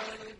أَيُّهَا الْجَاهِلُونَ